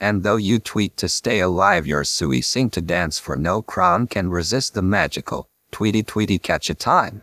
And though you tweet to stay alive, your Sui sing to dance for no crown can resist the magical tweety tweety catch a time.